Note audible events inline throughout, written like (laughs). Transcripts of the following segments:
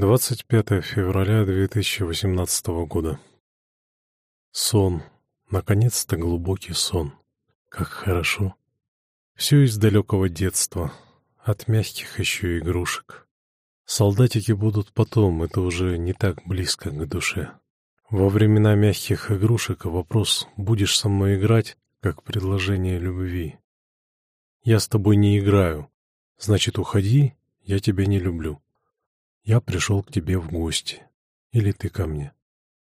25 февраля 2018 года. Сон. Наконец-то глубокий сон. Как хорошо. Все из далекого детства. От мягких еще игрушек. Солдатики будут потом, это уже не так близко к душе. Во времена мягких игрушек вопрос «будешь со мной играть?» как предложение любви. Я с тобой не играю. Значит, уходи, я тебя не люблю. Я пришел к тебе в гости. Или ты ко мне.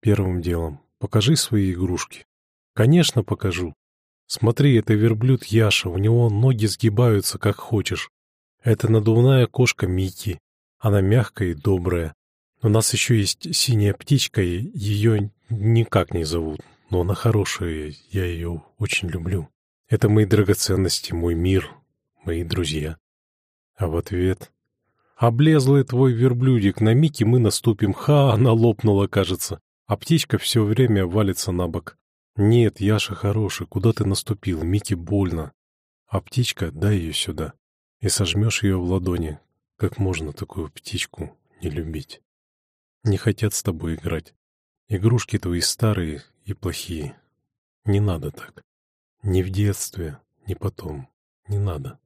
Первым делом, покажи свои игрушки. Конечно, покажу. Смотри, это верблюд Яша, у него ноги сгибаются, как хочешь. Это надувная кошка Мики. Она мягкая и добрая. У нас еще есть синяя птичка, и ее никак не зовут. Но она хорошая, я ее очень люблю. Это мои драгоценности, мой мир, мои друзья. А в ответ Облезлый твой верблюдик, на Мики мы наступим. Ха, она лопнула, кажется. А птичка все время валится на бок. Нет, Яша хороший, куда ты наступил? Мики больно. А птичка, дай ее сюда. И сожмешь ее в ладони. Как можно такую птичку не любить? Не хотят с тобой играть. Игрушки твои старые и плохие. Не надо так. Ни в детстве, ни потом. Не надо.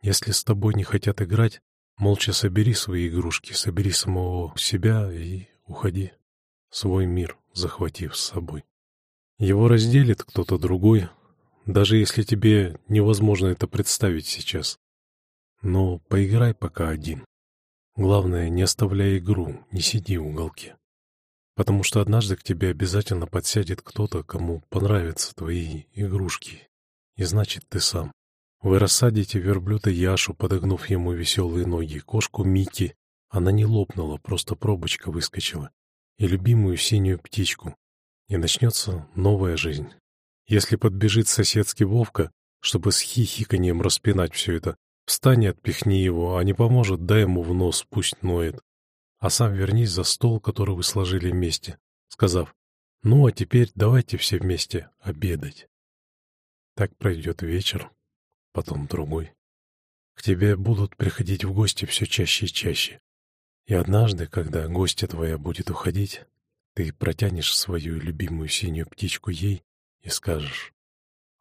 Если с тобой не хотят играть, Молча собери свои игрушки, собери самого себя и уходи. Свой мир захватив с собой. Его разделит кто-то другой, даже если тебе невозможно это представить сейчас. Но поиграй пока один. Главное, не оставляй игру, не сиди в уголке. Потому что однажды к тебе обязательно подсядет кто-то, кому понравятся твои игрушки. И значит, ты сам. Вы рассадите верблюда Яшу, подогнув ему веселые ноги, кошку Мики. Она не лопнула, просто пробочка выскочила. И любимую синюю птичку. И начнется новая жизнь. Если подбежит соседский Вовка, чтобы с хихиканием распинать все это, встань и отпихни его, а не поможет, дай ему в нос, пусть ноет. А сам вернись за стол, который вы сложили вместе, сказав, ну а теперь давайте все вместе обедать. Так пройдет вечер, потом другой. К тебе будут приходить в гости все чаще и чаще. И однажды, когда гостья твоя будет уходить, ты протянешь свою любимую синюю птичку ей и скажешь,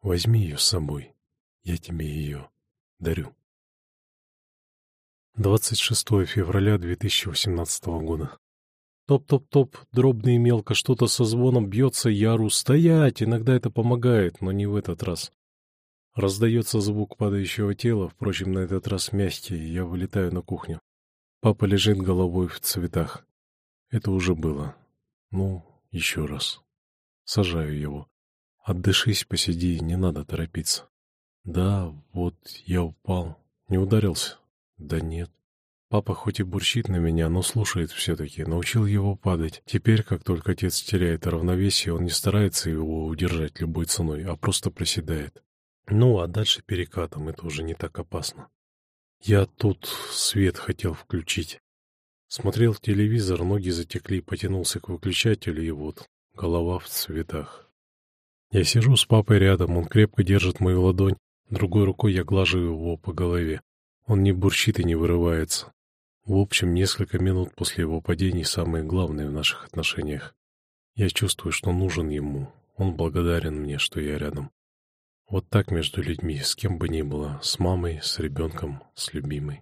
возьми ее с собой, я тебе ее дарю. 26 февраля 2018 года. Топ-топ-топ, дробно и мелко, что-то со звоном бьется, яру стоять, иногда это помогает, но не в этот раз. Раздается звук падающего тела, впрочем, на этот раз мягкий, я вылетаю на кухню. Папа лежит головой в цветах. Это уже было. Ну, еще раз. Сажаю его. Отдышись, посиди, не надо торопиться. Да, вот я упал. Не ударился? Да нет. Папа хоть и бурчит на меня, но слушает все-таки. Научил его падать. Теперь, как только отец теряет равновесие, он не старается его удержать любой ценой, а просто приседает. Ну, а дальше перекатом, это уже не так опасно. Я тут свет хотел включить. Смотрел телевизор, ноги затекли, потянулся к выключателю, и вот голова в цветах. Я сижу с папой рядом, он крепко держит мою ладонь, другой рукой я глажу его по голове. Он не бурчит и не вырывается. В общем, несколько минут после его падений самые главные в наших отношениях. Я чувствую, что нужен ему. Он благодарен мне, что я рядом. Вот так между людьми, с кем бы ни было, с мамой, с ребенком, с любимой.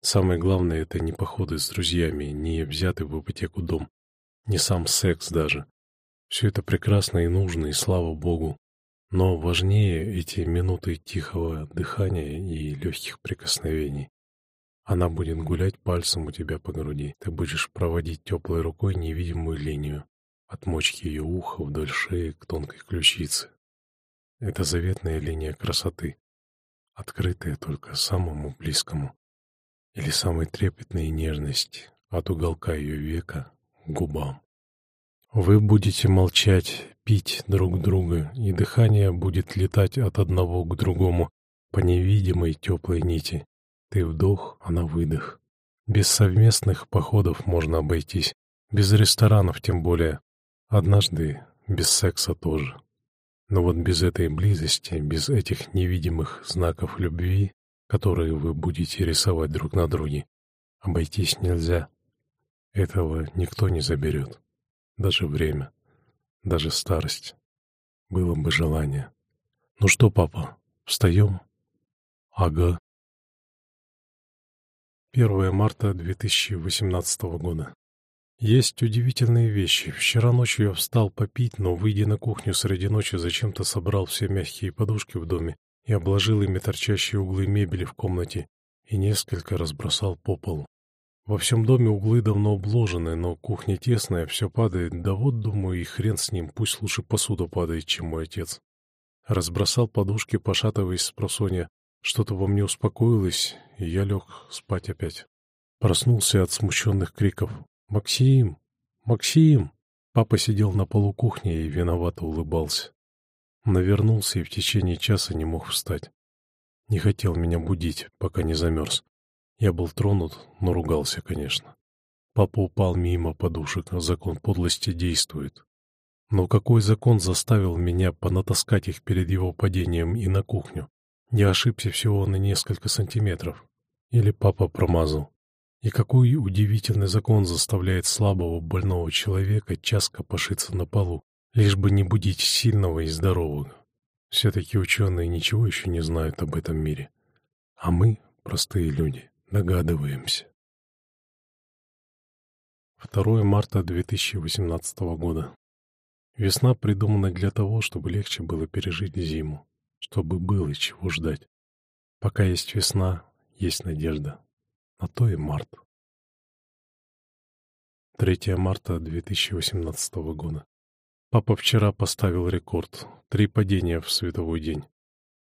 Самое главное — это не походы с друзьями, не взятый в ипотеку дом, не сам секс даже. Все это прекрасно и нужно, и слава Богу. Но важнее эти минуты тихого дыхания и легких прикосновений. Она будет гулять пальцем у тебя по груди. Ты будешь проводить теплой рукой невидимую линию от мочки ее уха вдоль шеи к тонкой ключице. Это заветная линия красоты, открытая только самому близкому или самой трепетной нежности от уголка ее века к губам. Вы будете молчать, пить друг друга, и дыхание будет летать от одного к другому по невидимой теплой нити. Ты вдох, она выдох. Без совместных походов можно обойтись, без ресторанов тем более. Однажды без секса тоже. Но вот без этой близости, без этих невидимых знаков любви, которые вы будете рисовать друг на друге, обойтись нельзя. Этого никто не заберет. Даже время, даже старость. Было бы желание. Ну что, папа, встаем? Ага. 1 марта 2018 года. Есть удивительные вещи. Вчера ночью я встал попить, но, выйдя на кухню среди ночи, зачем-то собрал все мягкие подушки в доме и обложил ими торчащие углы мебели в комнате и несколько разбросал по полу. Во всем доме углы давно обложены, но кухня тесная, все падает, да вот, думаю, и хрен с ним, пусть лучше посуда падает, чем мой отец. Разбросал подушки, пошатываясь с просонья. Что-то во мне успокоилось, и я лег спать опять. Проснулся от смущенных криков. «Максим! Максим!» Папа сидел на полу кухни и виновато улыбался. Навернулся и в течение часа не мог встать. Не хотел меня будить, пока не замерз. Я был тронут, но ругался, конечно. Папа упал мимо подушек, а закон подлости действует. Но какой закон заставил меня понатаскать их перед его падением и на кухню? Я ошибся всего на несколько сантиметров. Или папа промазал. И какой удивительный закон заставляет слабого, больного человека часто пошиться на полу, лишь бы не будить сильного и здорового. Все-таки ученые ничего еще не знают об этом мире. А мы, простые люди, догадываемся. 2 марта 2018 года. Весна придумана для того, чтобы легче было пережить зиму, чтобы было чего ждать. Пока есть весна, есть надежда. На то и март. 3 марта 2018 года. Папа вчера поставил рекорд. Три падения в световой день.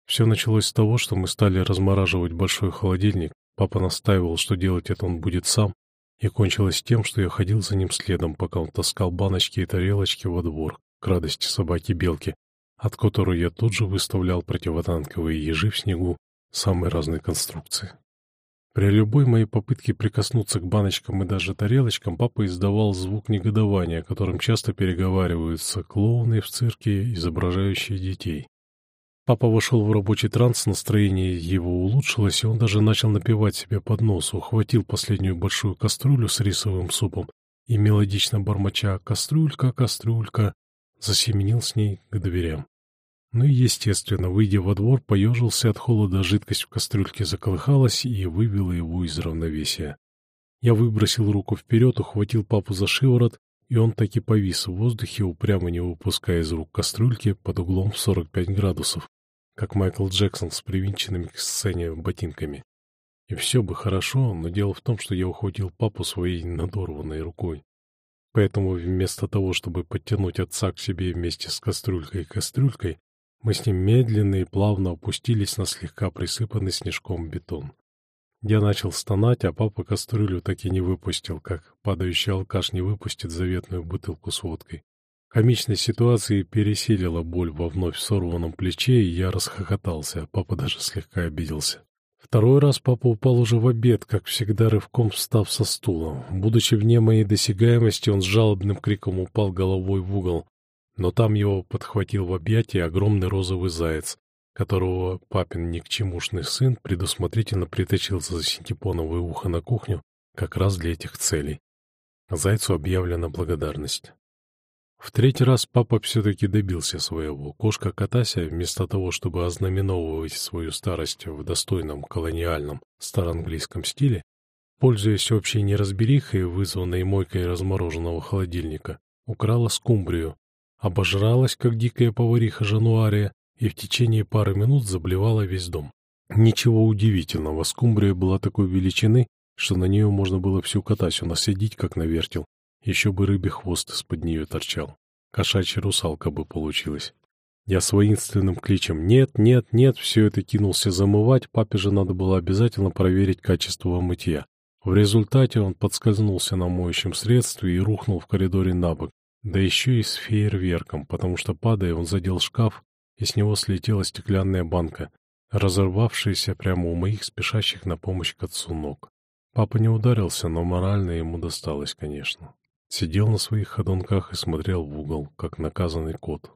Все началось с того, что мы стали размораживать большой холодильник. Папа настаивал, что делать это он будет сам, и кончилось тем, что я ходил за ним следом, пока он таскал баночки и тарелочки во двор, к радости собаки-белки, от которой я тут же выставлял противотанковые ежи в снегу самой разной конструкции. При любой моей попытке прикоснуться к баночкам и даже тарелочкам папа издавал звук негодования, которым часто переговариваются клоуны в цирке, изображающие детей. Папа вошел в рабочий транс, настроение его улучшилось, и он даже начал напевать себе под нос, ухватил последнюю большую кастрюлю с рисовым супом и, мелодично бормоча «Кастрюлька, кастрюлька», засеменил с ней к дверям. Ну и, естественно, выйдя во двор, поежился от холода, жидкость в кастрюльке заколыхалась и вывела его из равновесия. Я выбросил руку вперед, ухватил папу за шиворот, и он таки повис в воздухе, упрямо не выпуская из рук кастрюльки под углом в 45 градусов, как Майкл Джексон с привинченными к сцене ботинками. И все бы хорошо, но дело в том, что я ухватил папу своей надорванной рукой. Поэтому вместо того, чтобы подтянуть отца к себе вместе с кастрюлькой и кастрюлькой, мы с ним медленно и плавно опустились на слегка присыпанный снежком бетон. Я начал стонать, а папа кастрюлю так и не выпустил, как падающий алкаш не выпустит заветную бутылку с водкой. Комичность ситуации пересилила боль во вновь сорванном плече, и я расхохотался, а папа даже слегка обиделся. Второй раз папа упал уже в обед, как всегда рывком встав со стула. Будучи вне моей досягаемости, он с жалобным криком упал головой в угол, но там его подхватил в объятия огромный розовый заяц, которого папин никчемушный сын предусмотрительно притащил за синтепоновое ухо на кухню как раз для этих целей. Зайцу объявлена благодарность. В третий раз папа все-таки добился своего. Кошка Катася, вместо того, чтобы ознаменовывать свою старость в достойном колониальном староанглийском стиле, пользуясь общей неразберихой, вызванной мойкой размороженного холодильника, украла скумбрию, обожралась, как дикая повариха Жануария, и в течение пары минут заблевала весь дом. Ничего удивительного, скумбрия была такой величины, что на нее можно было всю Катасю насадить, как на вертел. Еще бы рыбий хвост из-под нее торчал. Кошачья русалка бы получилась. Я с воинственным кличем «Нет, нет, нет» все это кинулся замывать, папе же надо было обязательно проверить качество мытья. В результате он подскользнулся на моющем средстве и рухнул в коридоре на бок, да еще и с фейерверком, потому что, падая, он задел шкаф, и с него слетела стеклянная банка, разорвавшаяся прямо у моих спешащих на помощь к отцу ног. Папа не ударился, но морально ему досталось, конечно. Сидел на своих ходунках и смотрел в угол, как наказанный кот.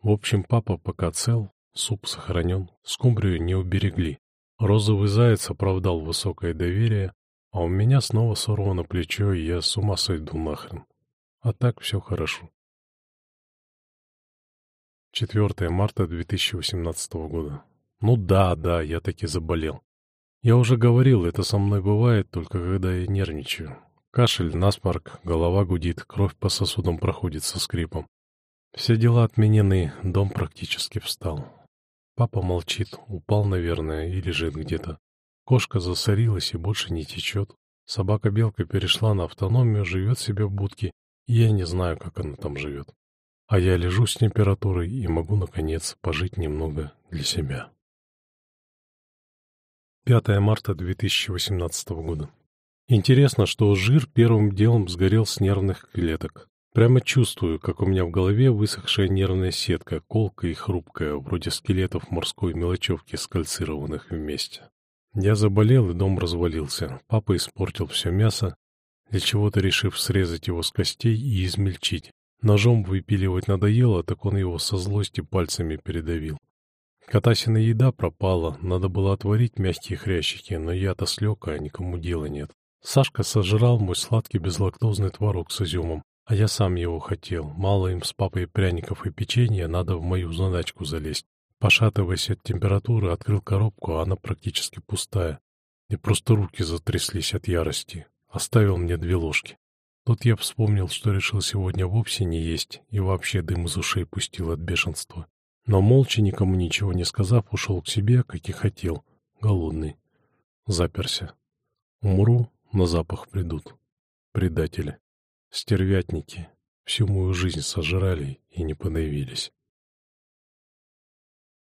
В общем, папа пока цел, суп сохранен, скумбрию не уберегли. Розовый заяц оправдал высокое доверие, А у меня снова сорвано плечо, и я с ума сойду нахрен. А так все хорошо. 4 марта 2018 года. Ну да, да, я таки заболел. Я уже говорил, это со мной бывает только когда я нервничаю. Кашель, насморк, голова гудит, кровь по сосудам проходит со скрипом. Все дела отменены, дом практически встал. Папа молчит, упал, наверное, и лежит где-то. Кошка засорилась и больше не течет. Собака-белка перешла на автономию, живет себе в будке, я не знаю, как она там живет. А я лежу с температурой и могу, наконец, пожить немного для себя. 5 марта 2018 года. Интересно, что жир первым делом сгорел с нервных клеток. Прямо чувствую, как у меня в голове высохшая нервная сетка, колкая и хрупкая, вроде скелетов морской мелочевки, скальцированных вместе. Я заболел, и дом развалился. Папа испортил все мясо, для чего-то решив срезать его с костей и измельчить. Ножом выпиливать надоело, так он его со злости пальцами передавил. Катасина еда пропала, надо было отварить мягкие хрящики, но я-то слег, а никому дела нет. Сашка сожрал мой сладкий безлактозный творог с изюмом, а я сам его хотел. Мало им с папой пряников и печенья, надо в мою задачку залезть. Пошатываясь от температуры, открыл коробку, а она практически пустая. И просто руки затряслись от ярости. Оставил мне две ложки. Тут я вспомнил, что решил сегодня вовсе не есть и вообще дым из ушей пустил от бешенства. Но молча, никому ничего не сказав, ушел к себе, как и хотел, голодный. Заперся. Умру, на запах придут. Предатели. Стервятники. Всю мою жизнь сожрали и не подавились.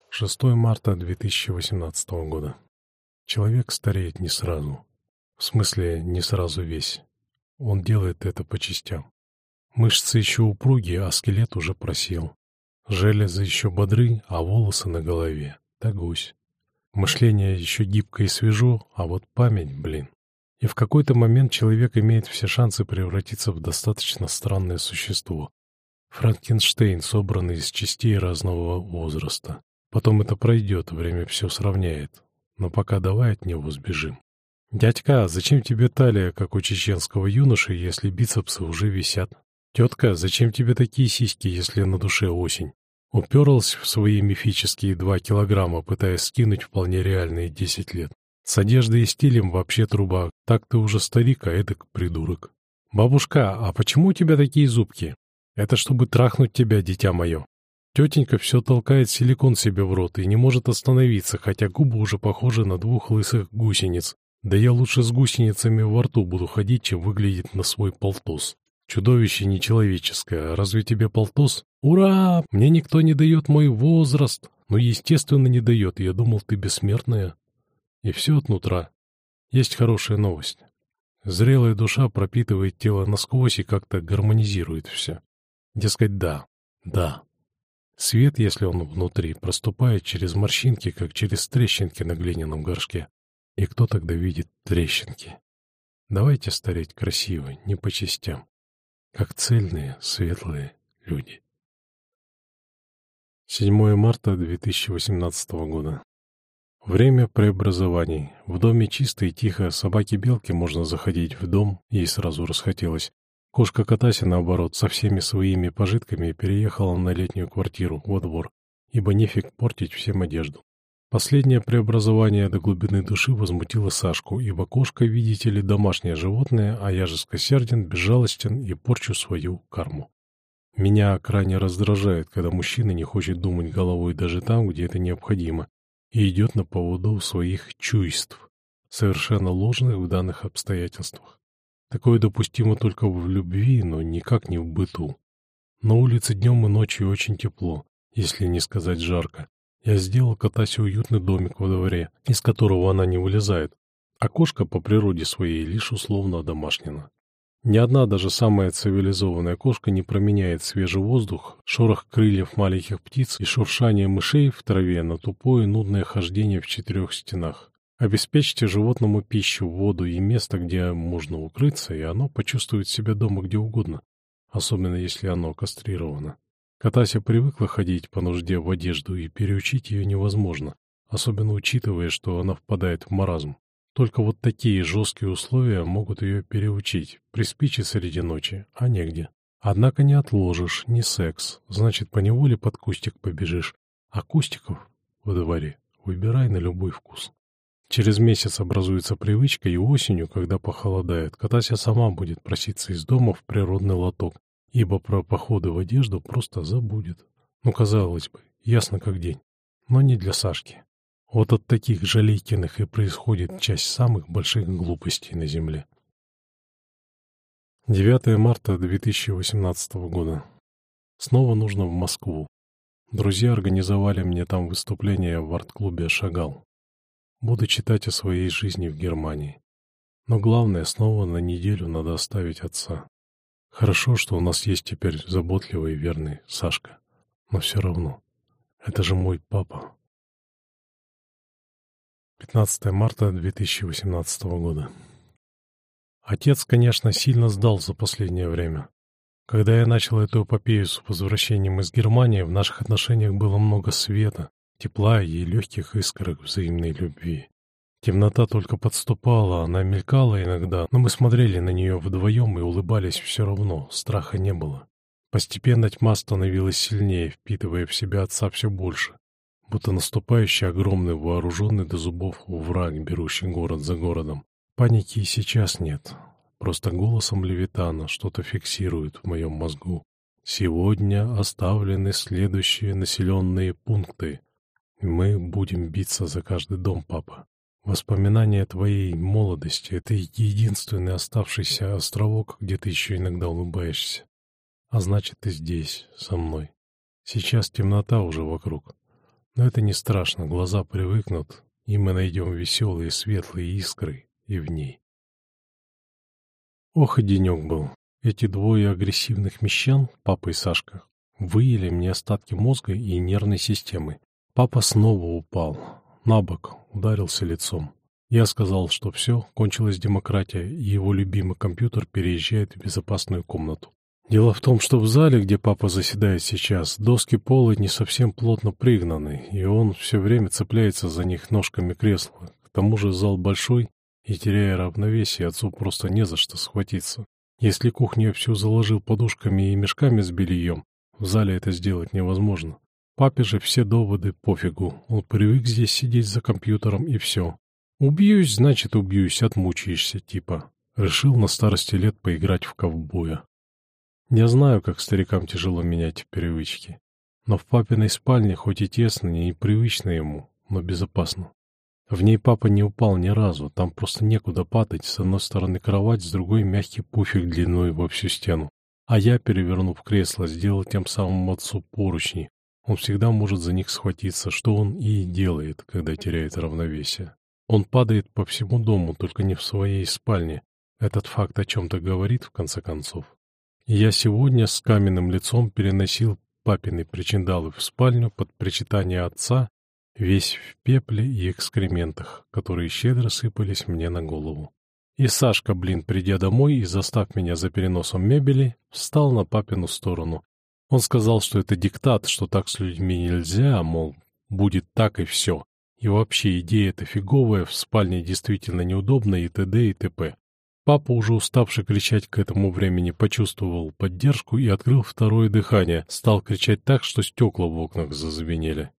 6 марта 2018 года. Человек стареет не сразу. В смысле, не сразу весь. Он делает это по частям. Мышцы еще упругие, а скелет уже просел. Железы еще бодры, а волосы на голове. Да гусь. Мышление еще гибко и свежо, а вот память, блин. И в какой-то момент человек имеет все шансы превратиться в достаточно странное существо. Франкенштейн, собранный из частей разного возраста. Потом это пройдет, время все сравняет. Но пока давай от него сбежим. «Дядька, зачем тебе талия, как у чеченского юноши, если бицепсы уже висят? Тетка, зачем тебе такие сиськи, если на душе осень?» Уперлась в свои мифические два килограмма, пытаясь скинуть вполне реальные десять лет. С одеждой и стилем вообще труба. Так ты уже старик, а эдак придурок. «Бабушка, а почему у тебя такие зубки?» «Это чтобы трахнуть тебя, дитя мое». Тетенька все толкает силикон себе в рот и не может остановиться, хотя губы уже похожи на двух лысых гусениц, да я лучше с гусеницами во рту буду ходить, чем выглядеть на свой полтос. Чудовище нечеловеческое. Разве тебе полтос? Ура! Мне никто не дает мой возраст. Ну, естественно, не дает. Я думал, ты бессмертная. И все от нутра. Есть хорошая новость. Зрелая душа пропитывает тело насквозь и как-то гармонизирует все. Дескать, да, да. Свет, если он внутри, проступает через морщинки, как через трещинки на глиняном горшке. И кто тогда видит трещинки? Давайте стареть красиво, не по частям, как цельные, светлые люди. 7 марта 2018 года. Время преобразований. В доме чисто и тихо, собаки-белки можно заходить в дом, ей сразу расхотелось. Кошка Катася, наоборот, со всеми своими пожитками переехала на летнюю квартиру, во двор, ибо нефиг портить всем одежду. Последнее преобразование до глубины души возмутило Сашку, ибо кошка, видите ли, домашнее животное, а я же скосерден, безжалостен и порчу свою карму. Меня крайне раздражает, когда мужчина не хочет думать головой даже там, где это необходимо, и идет на поводу своих чувств, совершенно ложных в данных обстоятельствах. Такое допустимо только в любви, но никак не в быту. На улице днем и ночью очень тепло, если не сказать жарко, я сделал Катасе уютный домик во дворе, из которого она не вылезает, кошка по природе своей лишь условно домашнена. Ни одна даже самая цивилизованная кошка не променяет свежий воздух, шорох крыльев маленьких птиц и шуршание мышей в траве на тупое нудное хождение в четырех стенах. Обеспечьте животному пищу, воду и место, где можно укрыться, и оно почувствует себя дома где угодно, особенно если оно кастрировано. Катася привыкла ходить по нужде в одежду, и переучить ее невозможно, особенно учитывая, что она впадает в маразм. Только вот такие жесткие условия могут ее переучить. Приспичит среди ночи, а негде. Однако не отложишь, не секс, значит, поневоле под кустик побежишь. А кустиков во дворе выбирай на любой вкус. Через месяц образуется привычка, и осенью, когда похолодает, Катася сама будет проситься из дома в природный лоток, ибо про походы в одежду просто забудет. Ну, казалось бы, ясно как день. Но не для Сашки. Вот от таких Жалейкиных и происходит часть самых больших глупостей на Земле. 9 марта 2018 года. Снова нужно в Москву. Друзья организовали мне там выступление в арт-клубе «Шагал». Буду читать о своей жизни в Германии. Но главное, снова на неделю надо оставить отца. Хорошо, что у нас есть теперь заботливый и верный Сашка. Но все равно, это же мой папа. 15 марта 2018 года. Отец, конечно, сильно сдал за последнее время. Когда я начал эту эпопею с возвращением из Германии, в наших отношениях было много света, тепла и легких искорок взаимной любви. Темнота только подступала, она мелькала иногда, но мы смотрели на нее вдвоем и улыбались все равно, страха не было. Постепенно тьма становилась сильнее, впитывая в себя отца все больше, будто наступающий огромный вооруженный до зубов враг, берущий город за городом. Паники и сейчас нет, просто голосом Левитана что-то фиксирует в моем мозгу. Сегодня оставлены следующие населенные пункты. Мы будем биться за каждый дом, папа. Воспоминания твоей молодости — это единственный оставшийся островок, где ты еще иногда улыбаешься. А значит, ты здесь, со мной. Сейчас темнота уже вокруг. Но это не страшно, глаза привыкнут, и мы найдем веселые светлые искры и в ней. Ох и денек был. Эти двое агрессивных мещан, папа и Сашка, выели мне остатки мозга и нервной системы. Папа снова упал. На бок, ударился лицом. Я сказал, что все, кончилась демократия, и его любимый компьютер переезжает в безопасную комнату. Дело в том, что в зале, где папа заседает сейчас, доски пола не совсем плотно пригнаны, и он все время цепляется за них ножками кресла. К тому же зал большой, и, теряя равновесие, отцу просто не за что схватиться. Если кухню всю заложил подушками и мешками с бельем, в зале это сделать невозможно. Папе же все доводы пофигу. Он привык здесь сидеть за компьютером и все. Убьюсь, значит убьюсь, отмучаешься, типа. Решил на старости лет поиграть в ковбоя. Я знаю, как старикам тяжело менять привычки. Но в папиной спальне хоть и тесно, и непривычно ему, но безопасно. В ней папа не упал ни разу, там просто некуда падать, с одной стороны кровать, с другой мягкий пуфик длиной во всю стену. А я, перевернув кресло, сделал тем самым отцу поручни, он всегда может за них схватиться, что он и делает, когда теряет равновесие. Он падает по всему дому, только не в своей спальне. Этот факт о чем-то говорит, в конце концов. я сегодня с каменным лицом переносил папины причиндалы в спальню под причитание отца, весь в пепле и экскрементах, которые щедро сыпались мне на голову. И Сашка, блин, придя домой и застав меня за переносом мебели, встал на папину сторону он сказал, что это диктат, что так с людьми нельзя, мол, будет так и все. И вообще идея эта фиговая, в спальне действительно неудобно и т.д. и т.п. Папа, уже уставший кричать к этому времени, почувствовал поддержку и открыл второе дыхание, стал кричать так, что стекла в окнах зазвенели.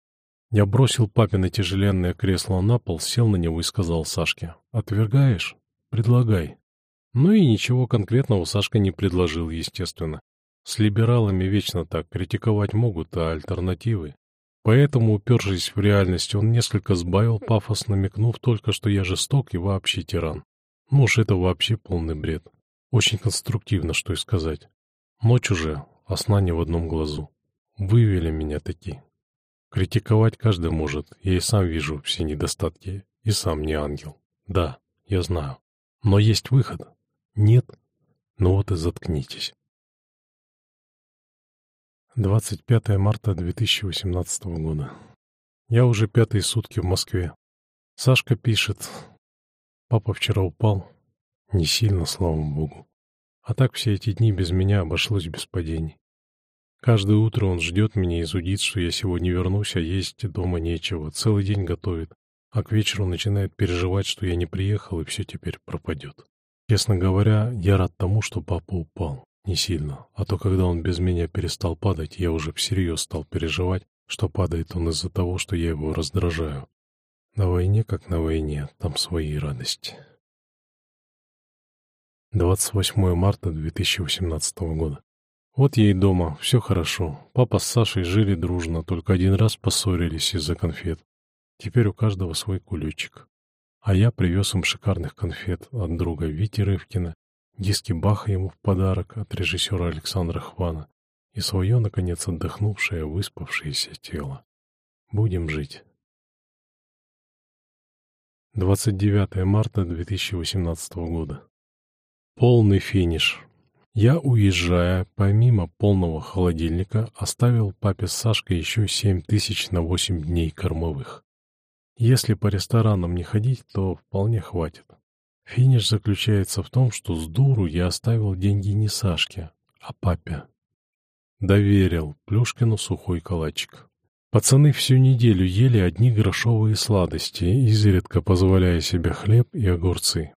Я бросил папино тяжеленное кресло на пол, сел на него и сказал Сашке, «Отвергаешь? Предлагай». Ну и ничего конкретного Сашка не предложил, естественно. С либералами вечно так, критиковать могут, а альтернативы? Поэтому, упершись в реальность, он несколько сбавил пафос, намекнув только, что я жесток и вообще тиран. Ну уж это вообще полный бред. Очень конструктивно, что и сказать. Ночь уже, а сна не в одном глазу. Вывели меня такие. Критиковать каждый может, я и сам вижу все недостатки, и сам не ангел. Да, я знаю. Но есть выход? Нет? Ну вот и заткнитесь. 25 марта 2018 года. Я уже пятые сутки в Москве. Сашка пишет. Папа вчера упал. Не сильно, слава богу. А так все эти дни без меня обошлось без падений. Каждое утро он ждет меня и зудит, что я сегодня вернусь, а есть дома нечего. Целый день готовит. а к вечеру начинает переживать, что я не приехал, и все теперь пропадет. Честно говоря, я рад тому, что папа упал. Не сильно. А то, когда он без меня перестал падать, я уже всерьез стал переживать, что падает он из-за того, что я его раздражаю. На войне, как на войне, там свои радости. 28 марта 2018 года. Вот я и дома, все хорошо. Папа с Сашей жили дружно, только один раз поссорились из-за конфет. Теперь у каждого свой кулечек. А я привез им шикарных конфет от друга Вити Рывкина, диски Баха ему в подарок от режиссера Александра Хвана и свое, наконец, отдохнувшее, выспавшееся тело. Будем жить. 29 марта 2018 года. Полный финиш. Я, уезжая, помимо полного холодильника, оставил папе с Сашкой еще 7 тысяч на 8 дней кормовых. Если по ресторанам не ходить, то вполне хватит. Финиш заключается в том, что с дуру я оставил деньги не Сашке, а папе. Доверил Плюшкину сухой калачик. Пацаны всю неделю ели одни грошовые сладости, изредка позволяя себе хлеб и огурцы.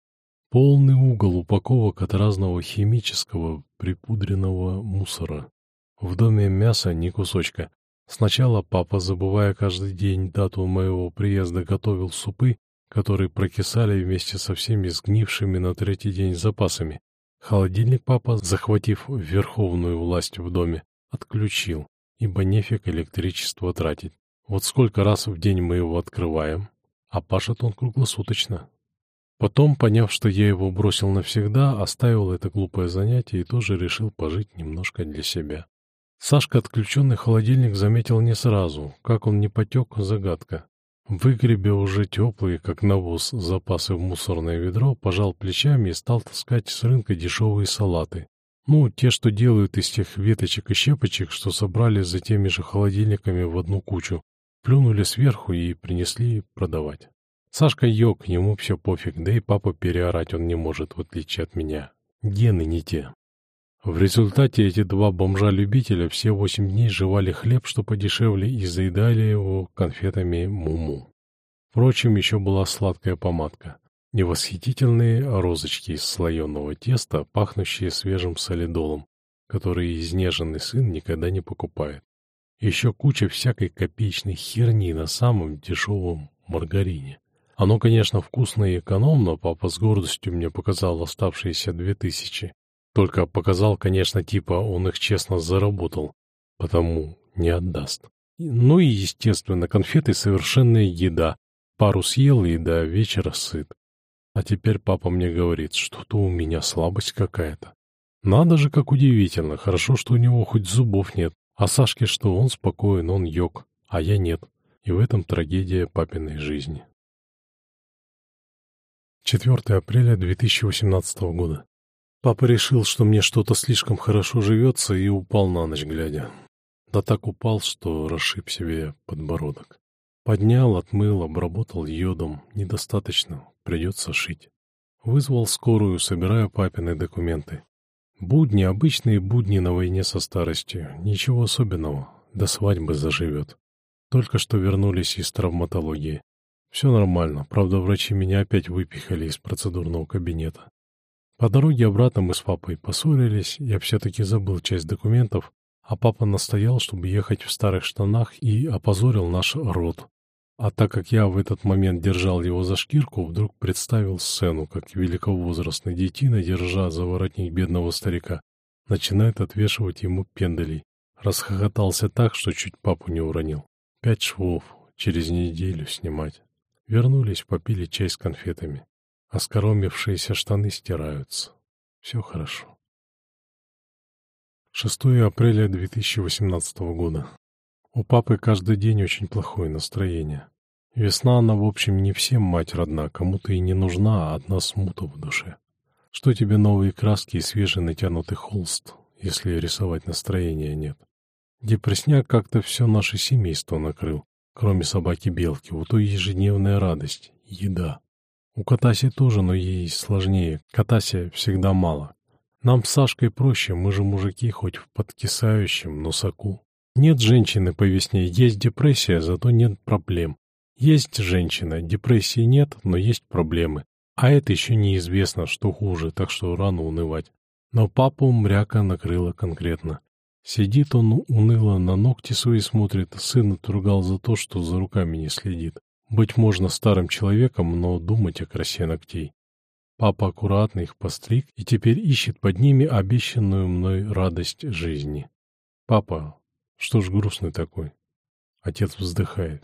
Полный угол упаковок от разного химического припудренного мусора. В доме мяса ни кусочка. Сначала папа, забывая каждый день дату моего приезда, готовил супы, которые прокисали вместе со всеми сгнившими на третий день запасами. Холодильник папа, захватив верховную власть в доме, отключил, ибо нефиг электричество тратить. Вот сколько раз в день мы его открываем, а пашет он круглосуточно. Потом, поняв, что я его бросил навсегда, оставил это глупое занятие и тоже решил пожить немножко для себя. Сашка отключенный холодильник заметил не сразу. Как он не потек — загадка. Выгребя уже теплые, как навоз, запасы в мусорное ведро, пожал плечами и стал таскать с рынка дешевые салаты. Ну, те, что делают из тех веточек и щепочек, что собрали за теми же холодильниками в одну кучу, плюнули сверху и принесли продавать. Сашка йог, ему все пофиг, да и папа переорать он не может, в отличие от меня. Гены не те. В результате эти два бомжа-любителя все восемь дней жевали хлеб, что подешевле, и заедали его конфетами муму. Впрочем, еще была сладкая помадка. Невосхитительные розочки из слоеного теста, пахнущие свежим солидолом, который изнеженный сын никогда не покупает. Еще куча всякой копеечной херни на самом дешевом маргарине. Оно, конечно, вкусно и экономно, папа с гордостью мне показал оставшиеся две тысячи. Только показал, конечно, типа он их честно заработал, потому не отдаст. Ну и, естественно, конфеты — совершенная еда. Пару съел и до вечера сыт. А теперь папа мне говорит, что-то у меня слабость какая-то. Надо же, как удивительно. Хорошо, что у него хоть зубов нет. А Сашке что, он спокоен, он йог, а я нет. И в этом трагедия папиной жизни. 4 апреля 2018 года. Папа решил, что мне что-то слишком хорошо живется, и упал на ночь глядя. Да так упал, что расшиб себе подбородок. Поднял, отмыл, обработал йодом. Недостаточно, придется шить. Вызвал скорую, собираю папины документы. Будни, обычные будни на войне со старостью. Ничего особенного, до свадьбы заживет. Только что вернулись из травматологии. Все нормально, правда, врачи меня опять выпихали из процедурного кабинета. По дороге обратно мы с папой поссорились, я все-таки забыл часть документов, а папа настоял, чтобы ехать в старых штанах и опозорил наш род. А так как я в этот момент держал его за шкирку, вдруг представил сцену, как великовозрастный детина, держа за воротник бедного старика, начинает отвешивать ему пенделей. Расхохотался так, что чуть папу не уронил. Пять швов через неделю снимать. Вернулись, попили чай с конфетами. Оскоромившиеся штаны стираются. Все хорошо. 6 апреля 2018 года. У папы каждый день очень плохое настроение. Весна, она, в общем, не всем мать родна, кому-то и не нужна, а одна смута в душе. Что тебе новые краски и свежий натянутый холст, если рисовать настроения нет? Депресняк как-то все наше семейство накрыл, кроме собаки-белки, у той ежедневная радость — еда. У Катаси тоже, но ей сложнее. Катаси всегда мало. Нам с Сашкой проще, мы же мужики хоть в подкисающем, но соку. Нет женщины по весне, есть депрессия, зато нет проблем. Есть женщина, депрессии нет, но есть проблемы. А это еще неизвестно, что хуже, так что рано унывать. Но папу мряка накрыла конкретно. Сидит он уныло, на ногти свои смотрит, сын отругал за то, что за руками не следит. Быть можно старым человеком, но думать о красе ногтей. Папа аккуратно их постриг и теперь ищет под ними обещанную мной радость жизни. «Папа, что ж грустный такой?» Отец вздыхает.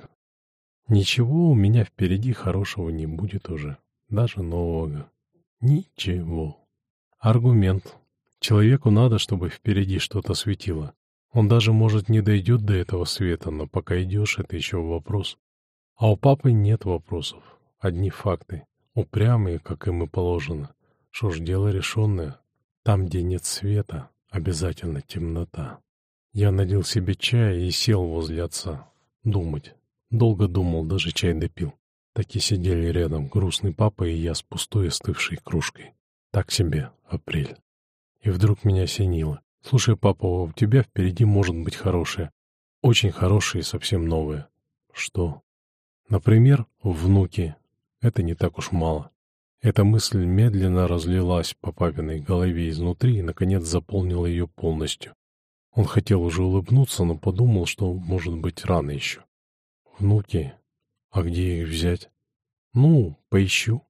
«Ничего у меня впереди хорошего не будет уже, даже нового. Ничего». Аргумент. Человеку надо, чтобы впереди что-то светило. Он даже, может, не дойдет до этого света, но пока идешь, это еще вопрос. А у папы нет вопросов, одни факты. Упрямые, как им и положено. Что ж, дело решенное. Там, где нет света, обязательно темнота. Я налил себе чая и сел возле отца. Думать. Долго думал, даже чай допил. Так и сидели рядом, грустный папа и я с пустой остывшей кружкой. Так себе апрель. И вдруг меня осенило. Слушай, папа, у тебя впереди может быть хорошее. Очень хорошее и совсем новое. Что? Например, внуки, это не так уж мало. Эта мысль медленно разлилась по папиной голове изнутри и, наконец, заполнила ее полностью. Он хотел уже улыбнуться, но подумал, что, может быть, рано еще. Внуки? А где их взять? Ну, поищу.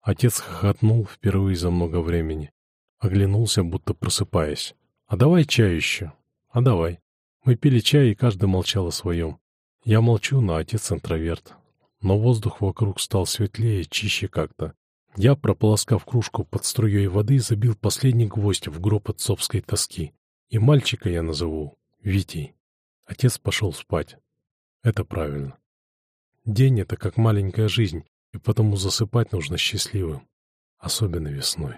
Отец хохотнул впервые за много времени. Оглянулся, будто просыпаясь. А давай чай еще. А давай. Мы пили чай, и каждый молчал о своем. Я молчу, но отец интроверт но воздух вокруг стал светлее, чище как-то. Я, прополоскав кружку под струей воды, забил последний гвоздь в гроб отцовской тоски. И мальчика я назову Витей. Отец пошел спать. Это правильно. День — это как маленькая жизнь, и потому засыпать нужно счастливым, особенно весной.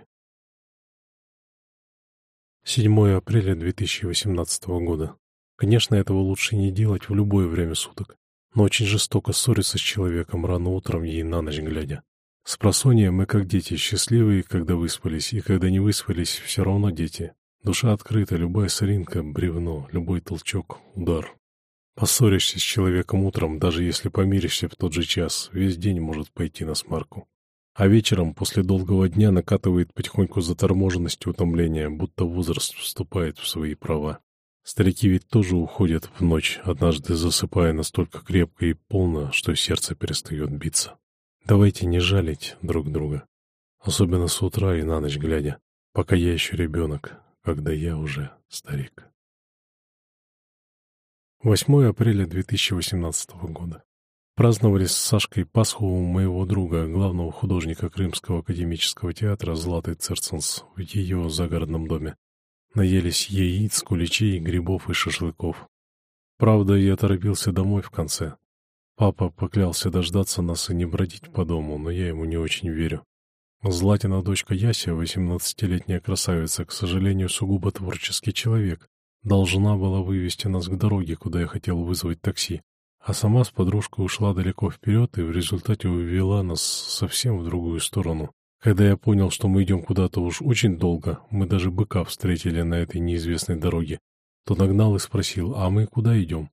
7 апреля 2018 года. Конечно, этого лучше не делать в любое время суток но очень жестоко ссориться с человеком рано утром ей на ночь глядя. С просонья мы как дети, счастливые, когда выспались, и когда не выспались, все равно дети. Душа открыта, любая соринка — бревно, любой толчок — удар. Поссоришься с человеком утром, даже если помиришься в тот же час, весь день может пойти на смарку. А вечером, после долгого дня, накатывает потихоньку заторможенность и утомление, будто возраст вступает в свои права. Старики ведь тоже уходят в ночь, однажды засыпая настолько крепко и полно, что сердце перестает биться. Давайте не жалить друг друга. Особенно с утра и на ночь глядя, пока я еще ребенок, когда я уже старик. 8 апреля 2018 года. Праздновали с Сашкой Пасху у моего друга, главного художника Крымского академического театра Златы Церценс в ее загородном доме. Наелись яиц, куличей, грибов и шашлыков. Правда, я торопился домой в конце. Папа поклялся дождаться нас и не бродить по дому, но я ему не очень верю. Златина дочка Яся, восемнадцатилетняя красавица, к сожалению, сугубо творческий человек, должна была вывести нас к дороге, куда я хотел вызвать такси, а сама с подружкой ушла далеко вперед и в результате увела нас совсем в другую сторону. Когда я понял, что мы идем куда-то уж очень долго, мы даже быка встретили на этой неизвестной дороге, то нагнал и спросил, а мы куда идем?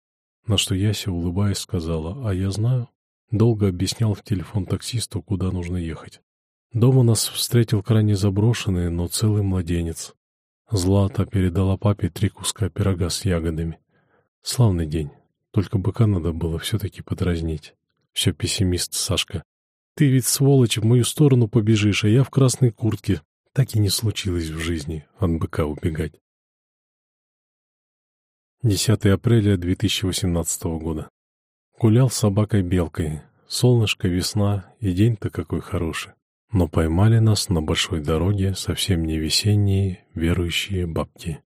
На что Яся, улыбаясь, сказала, а я знаю. Долго объяснял в телефон таксисту, куда нужно ехать. Дома нас встретил крайне заброшенный, но целый младенец. Злата передала папе три куска пирога с ягодами. Славный день. Только быка надо было все-таки подразнить. Все пессимист Сашка. Ты ведь, сволочь, в мою сторону побежишь, а я в красной куртке. Так и не случилось в жизни от быка убегать. 10 апреля 2018 года. Гулял с собакой-белкой. Солнышко, весна, и день-то какой хороший. Но поймали нас на большой дороге совсем не весенние верующие бабки.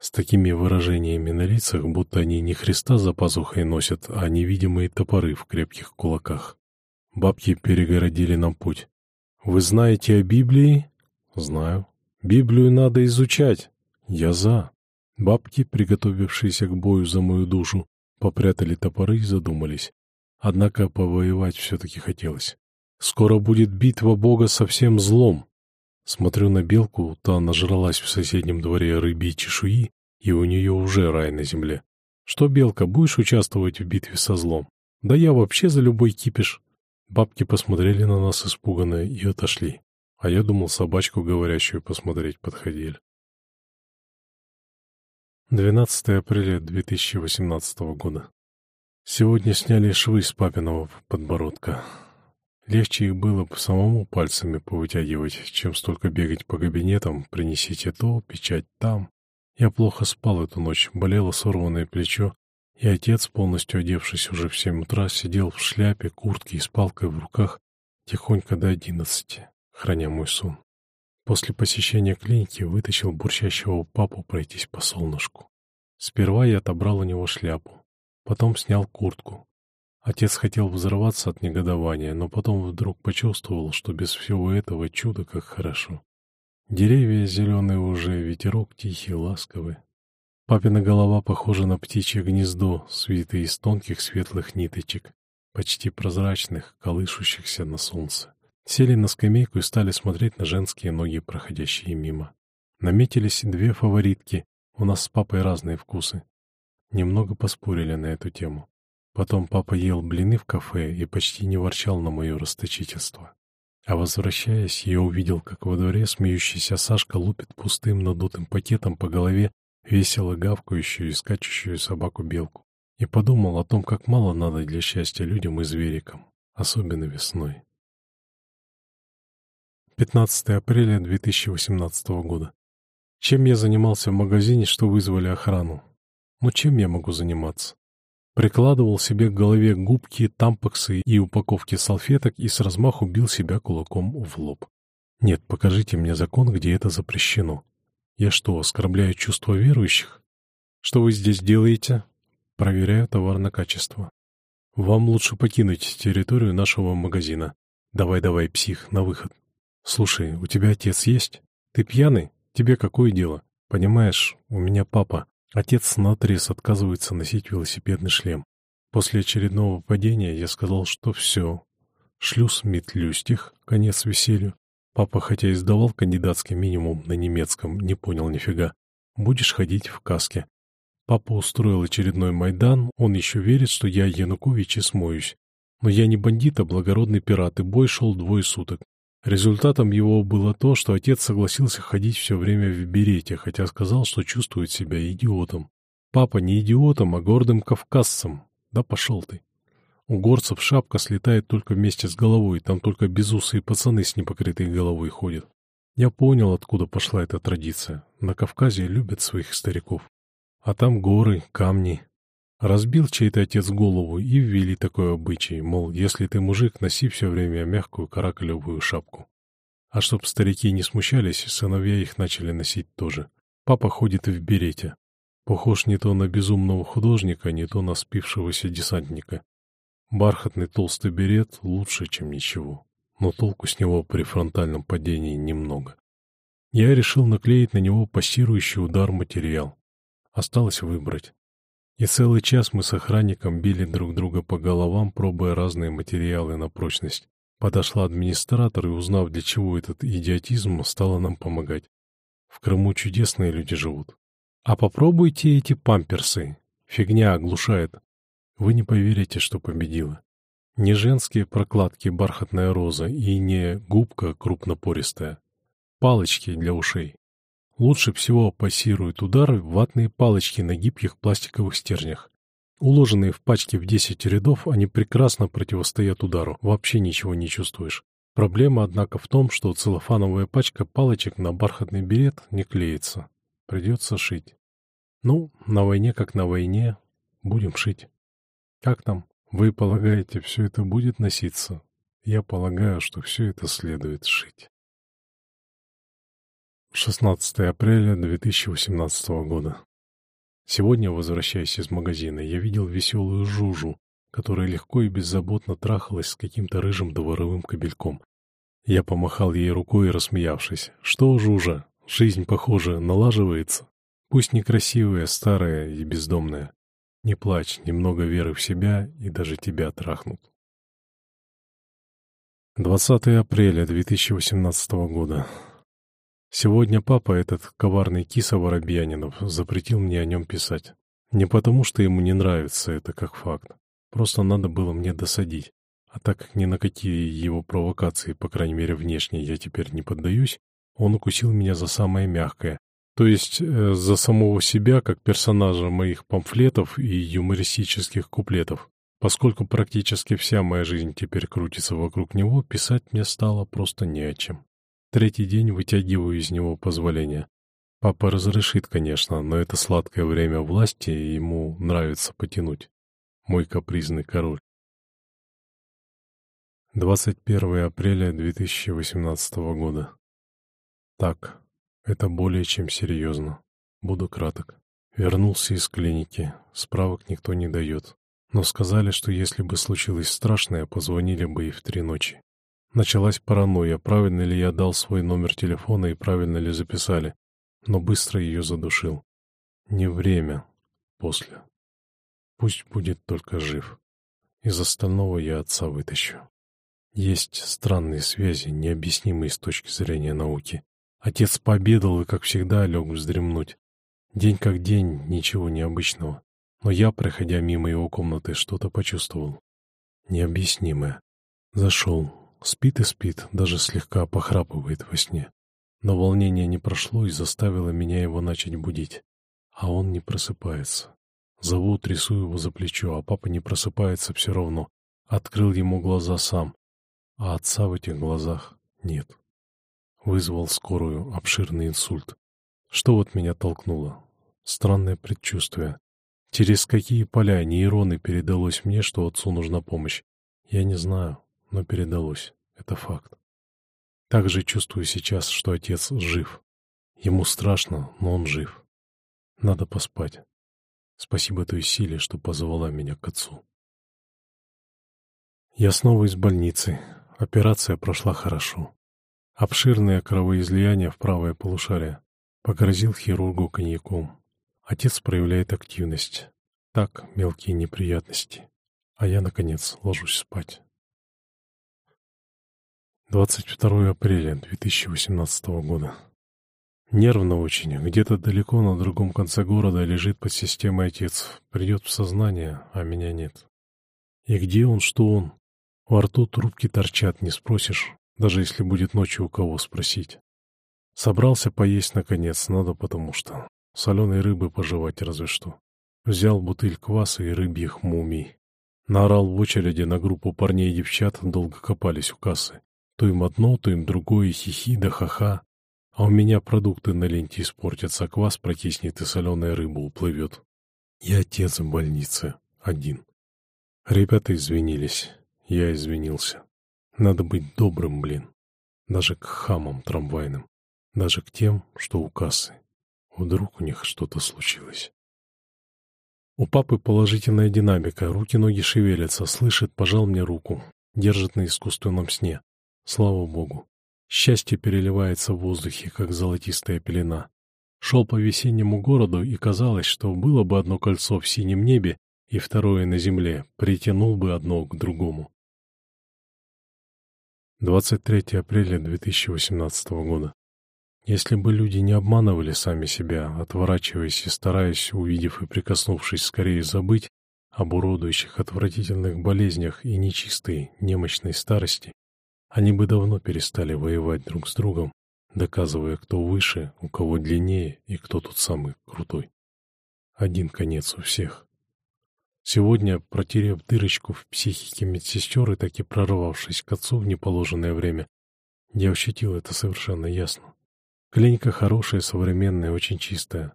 С такими выражениями на лицах, будто они не Христа за пазухой носят, а невидимые топоры в крепких кулаках. Бабки перегородили нам путь. «Вы знаете о Библии?» «Знаю. Библию надо изучать. Я за». Бабки, приготовившиеся к бою за мою душу, попрятали топоры и задумались. Однако повоевать все-таки хотелось. «Скоро будет битва Бога со всем злом». Смотрю на белку, та нажралась в соседнем дворе рыбьей чешуи, и у нее уже рай на земле. «Что, белка, будешь участвовать в битве со злом?» Да я вообще за любой кипиш. Бабки посмотрели на нас испуганно и отошли. А я думал, собачку говорящую посмотреть подходили. 12 апреля 2018 года. Сегодня сняли швы с папиного подбородка. Легче их было бы самому пальцами повытягивать, чем столько бегать по кабинетам, принесите то, печать там. Я плохо спал эту ночь, болело сорванное плечо, и отец, полностью одевшись уже в семь утра, сидел в шляпе, куртке и с палкой в руках тихонько до одиннадцати, храня мой сон. После посещения клиники вытащил бурчащего папу пройтись по солнышку. Сперва я отобрал у него шляпу, потом снял куртку. Отец хотел взорваться от негодования, но потом вдруг почувствовал, что без всего этого чудо как хорошо. Деревья зеленые уже, ветерок тихий, ласковый. Папина голова похожа на птичье гнездо, свитое из тонких светлых ниточек, почти прозрачных, колышущихся на солнце. Сели на скамейку и стали смотреть на женские ноги, проходящие мимо. Наметились две фаворитки, у нас с папой разные вкусы. Немного поспорили на эту тему. Потом папа ел блины в кафе и почти не ворчал на мое расточительство. А возвращаясь, я увидел, как во дворе смеющийся Сашка лупит пустым надутым пакетом по голове весело гавкающую и скачущую собаку-белку, и подумал о том, как мало надо для счастья людям и зверикам, особенно весной. 15 апреля 2018 года. Чем я занимался в магазине, что вызвали охрану? Ну чем я могу заниматься? Прикладывал себе к голове губки, тампоксы и упаковки салфеток и с размаху бил себя кулаком в лоб. Нет, покажите мне закон, где это запрещено. Я что, оскорбляю чувства верующих? Что вы здесь делаете? Проверяю товар на качество. Вам лучше покинуть территорию нашего магазина. Давай-давай, псих, на выход. Слушай, у тебя отец есть? Ты пьяный? Тебе какое дело? Понимаешь, у меня папа. Отец наотрез отказывается носить велосипедный шлем. После очередного падения я сказал, что все. Шлюз метлюстих, конец веселью. Папа, хотя и сдавал кандидатский минимум на немецком, не понял нифига. Будешь ходить в каске. Папа устроил очередной Майдан, он еще верит, что я Янукович и смоюсь. Но я не бандит, а благородный пират, и бой шел двое суток. Результатом его было то, что отец согласился ходить все время в берете, хотя сказал, что чувствует себя идиотом. Папа не идиотом, а гордым кавказцем. Да пошел ты. У горцев шапка слетает только вместе с головой, там только безусые пацаны с непокрытой головой ходят. Я понял, откуда пошла эта традиция. На Кавказе любят своих стариков. А там горы, камни. Разбил чей-то отец голову и ввели такой обычай, мол, если ты мужик, носи все время мягкую каракалевую шапку. А чтоб старики не смущались, сыновья их начали носить тоже. Папа ходит в берете. Похож не то на безумного художника, не то на спившегося десантника. Бархатный толстый берет лучше, чем ничего, но толку с него при фронтальном падении немного. Я решил наклеить на него пассирующий удар материал. Осталось выбрать. И целый час мы с охранником били друг друга по головам, пробуя разные материалы на прочность. Подошла администратор и, узнав, для чего этот идиотизм, стала нам помогать. В Крыму чудесные люди живут. А попробуйте эти памперсы. Фигня оглушает. Вы не поверите, что победила. Не женские прокладки бархатная роза и не губка крупнопористая. Палочки для ушей. Лучше всего пассируют удары ватные палочки на гибких пластиковых стержнях. Уложенные в пачке в 10 рядов, они прекрасно противостоят удару, вообще ничего не чувствуешь. Проблема, однако, в том, что целлофановая пачка палочек на бархатный берет не клеится. Придется шить. Ну, на войне как на войне, будем шить. Как там? Вы полагаете, все это будет носиться? Я полагаю, что все это следует сшить. 16 апреля 2018 года. Сегодня, возвращаясь из магазина, я видел веселую Жужу, которая легко и беззаботно трахалась с каким-то рыжим дворовым кобельком. Я помахал ей рукой, рассмеявшись. «Что, Жужа, жизнь, похоже, налаживается? Пусть некрасивая, старая и бездомная. Не плачь, немного веры в себя, и даже тебя трахнут. 20 апреля 2018 года. Сегодня папа, этот коварный киса Воробьянинов, запретил мне о нем писать. Не потому, что ему не нравится это как факт. Просто надо было мне досадить. А так как ни на какие его провокации, по крайней мере внешне, я теперь не поддаюсь, он укусил меня за самое мягкое, то есть э, за самого себя, как персонажа моих памфлетов и юмористических куплетов. Поскольку практически вся моя жизнь теперь крутится вокруг него, писать мне стало просто не о чем. Третий день вытягиваю из него позволение. Папа разрешит, конечно, но это сладкое время власти, ему нравится потянуть. Мой капризный король. 21 апреля 2018 года. Так, это более чем серьезно. Буду краток. Вернулся из клиники. Справок никто не дает. Но сказали, что если бы случилось страшное, позвонили бы и в три ночи. Началась паранойя, правильно ли я дал свой номер телефона и правильно ли записали. Но быстро ее задушил. Не время. После. Пусть будет только жив. Из остального я отца вытащу. Есть странные связи, необъяснимые с точки зрения науки. Отец пообедал и, как всегда, лег вздремнуть. День как день, ничего необычного. Но я, проходя мимо его комнаты, что-то почувствовал. Необъяснимое. Зашел. Спит и спит, даже слегка похрапывает во сне. Но волнение не прошло и заставило меня его начать будить. А он не просыпается. Зову, трясу его за плечо, а папа не просыпается все равно. Открыл ему глаза сам. А отца в этих глазах нет. Вызвал скорую, обширный инсульт. Что вот меня толкнуло? Странное предчувствие. Через какие поля нейроны передалось мне, что отцу нужна помощь? Я не знаю, но передалось. Это факт. Также чувствую сейчас, что отец жив. Ему страшно, но он жив. Надо поспать. Спасибо той силе, что позвала меня к отцу. Я снова из больницы. Операция прошла хорошо. Обширное кровоизлияние в правое полушарие. Погрозил хирургу коньяком. Отец проявляет активность. Так, мелкие неприятности. А я, наконец, ложусь спать. 22 апреля 2018 года. Нервно очень. Где-то далеко на другом конце города лежит под системой отец. Придет в сознание, а меня нет. И где он, что он? Во рту трубки торчат, не спросишь даже если будет ночью у кого спросить. Собрался поесть наконец, надо потому что. Соленой рыбы пожевать разве что. Взял бутыль кваса и рыбьих мумий. Наорал в очереди на группу парней и девчат, долго копались у кассы. То им одно, то им другое, хихи да ха-ха. А у меня продукты на ленте испортятся, квас прокиснет и соленая рыба уплывет. Я отец в больнице. Один. Ребята извинились. Я извинился. Надо быть добрым, блин. Даже к хамам трамвайным. Даже к тем, что у кассы. Вдруг у них что-то случилось. У папы положительная динамика, руки-ноги шевелятся, слышит, пожал мне руку. Держит на искусственном сне. Слава богу. Счастье переливается в воздухе, как золотистая пелена. Шел по весеннему городу, и казалось, что было бы одно кольцо в синем небе и второе на земле, притянул бы одно к другому. 23 апреля 2018 года. Если бы люди не обманывали сами себя, отворачиваясь и стараясь, увидев и прикоснувшись, скорее забыть об уродующих отвратительных болезнях и нечистой, немощной старости, они бы давно перестали воевать друг с другом, доказывая, кто выше, у кого длиннее и кто тут самый крутой. Один конец у всех. Сегодня, протерев дырочку в психике медсестер и таки прорвавшись к отцу в неположенное время, я ощутил это совершенно ясно. Клиника хорошая, современная, очень чистая.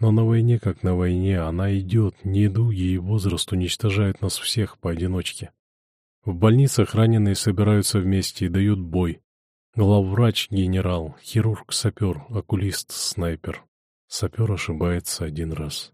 Но на войне, как на войне, она идет, недуги и возраст уничтожают нас всех поодиночке. В больницах раненые собираются вместе и дают бой. Главврач — генерал, хирург — сапер, окулист — снайпер. Сапер ошибается один раз.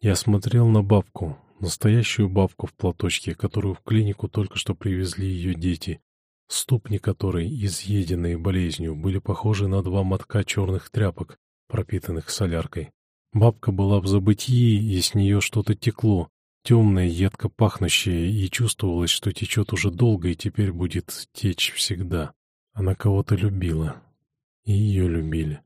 Я смотрел на бабку, Настоящую бабку в платочке, которую в клинику только что привезли ее дети. Ступни которой, изъеденные болезнью, были похожи на два мотка черных тряпок, пропитанных соляркой. Бабка была в забытии, и с нее что-то текло, темное, едко пахнущее, и чувствовалось, что течет уже долго и теперь будет течь всегда. Она кого-то любила. И ее любили.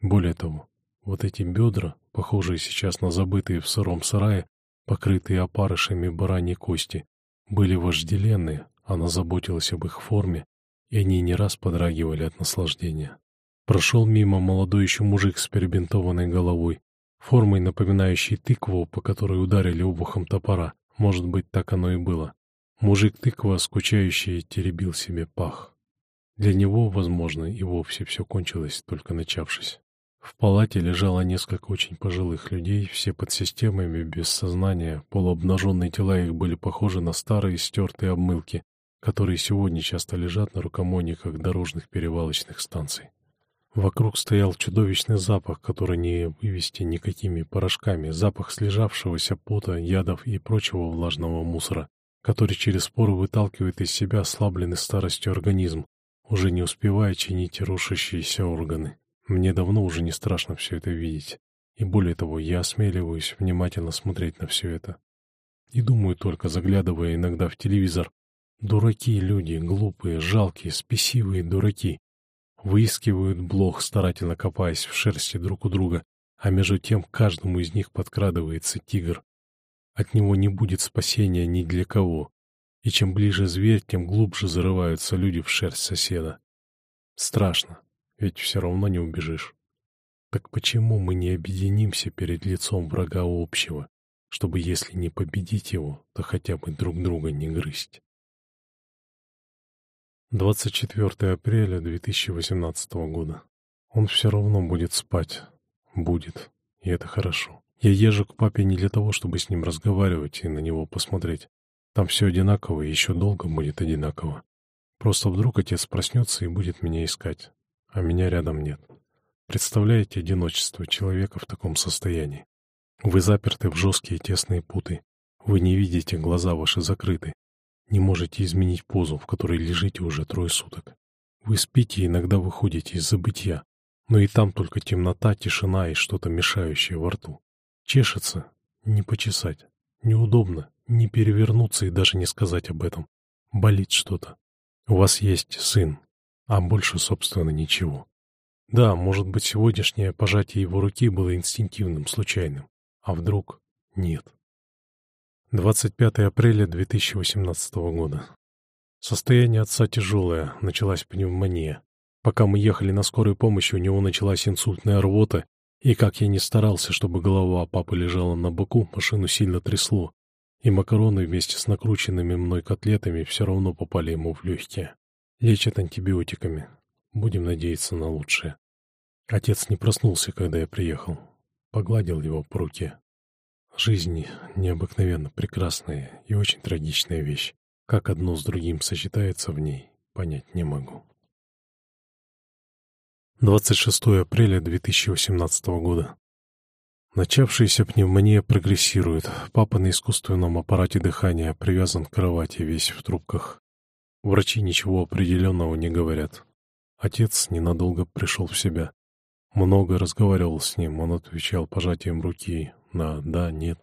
Более того, вот эти бедра, похожие сейчас на забытые в сыром сарае, покрытые опарышами бараньей кости, были вожделенны, она заботилась об их форме, и они не раз подрагивали от наслаждения. Прошел мимо молодой еще мужик с перебинтованной головой, формой напоминающей тыкву, по которой ударили обухом топора. Может быть, так оно и было. Мужик-тыква, скучающий, теребил себе пах. Для него, возможно, и вовсе все кончилось, только начавшись. В палате лежало несколько очень пожилых людей, все под системами, без сознания, полуобнаженные тела их были похожи на старые стертые обмылки, которые сегодня часто лежат на рукомойниках дорожных перевалочных станций. Вокруг стоял чудовищный запах, который не вывести никакими порошками, запах слежавшегося пота, ядов и прочего влажного мусора, который через поры выталкивает из себя ослабленный старостью организм, уже не успевая чинить рушащиеся органы. Мне давно уже не страшно все это видеть, и более того, я осмеливаюсь внимательно смотреть на все это. И думаю только, заглядывая иногда в телевизор, дураки люди, глупые, жалкие, спесивые дураки, выискивают блох, старательно копаясь в шерсти друг у друга, а между тем каждому из них подкрадывается тигр. От него не будет спасения ни для кого, и чем ближе зверь, тем глубже зарываются люди в шерсть соседа. Страшно, ведь все равно не убежишь. Так почему мы не объединимся перед лицом врага общего, чтобы, если не победить его, то хотя бы друг друга не грызть? 24 апреля 2018 года. Он все равно будет спать. Будет. И это хорошо. Я езжу к папе не для того, чтобы с ним разговаривать и на него посмотреть. Там все одинаково и еще долго будет одинаково. Просто вдруг отец проснется и будет меня искать, а меня рядом нет. Представляете одиночество человека в таком состоянии? Вы заперты в жесткие тесные путы. Вы не видите, глаза ваши закрыты. Не можете изменить позу, в которой лежите уже трое суток. Вы спите и иногда выходите из забытья, но и там только темнота, тишина и что-то мешающее во рту. Чешется, не почесать. Неудобно, не перевернуться и даже не сказать об этом. Болит что-то. У вас есть сын, а больше, собственно, ничего. Да, может быть, сегодняшнее пожатие его руки было инстинктивным, случайным. А вдруг нет. 25 апреля 2018 года. Состояние отца тяжелое, началась пневмония. Пока мы ехали на скорой помощи, у него началась инсультная рвота, и как я ни старался, чтобы голова папы лежала на боку, машину сильно трясло, и макароны вместе с накрученными мной котлетами все равно попали ему в легкие. Лечат антибиотиками. Будем надеяться на лучшее. Отец не проснулся, когда я приехал. Погладил его по руке. Жизнь необыкновенно прекрасная и очень трагичная вещь. Как одно с другим сочетается в ней, понять не могу. 26 апреля 2018 года. Начавшаяся пневмония прогрессирует. Папа на искусственном аппарате дыхания привязан к кровати, весь в трубках. Врачи ничего определенного не говорят. Отец ненадолго пришел в себя. Много разговаривал с ним, он отвечал пожатием руки, на «да», «нет».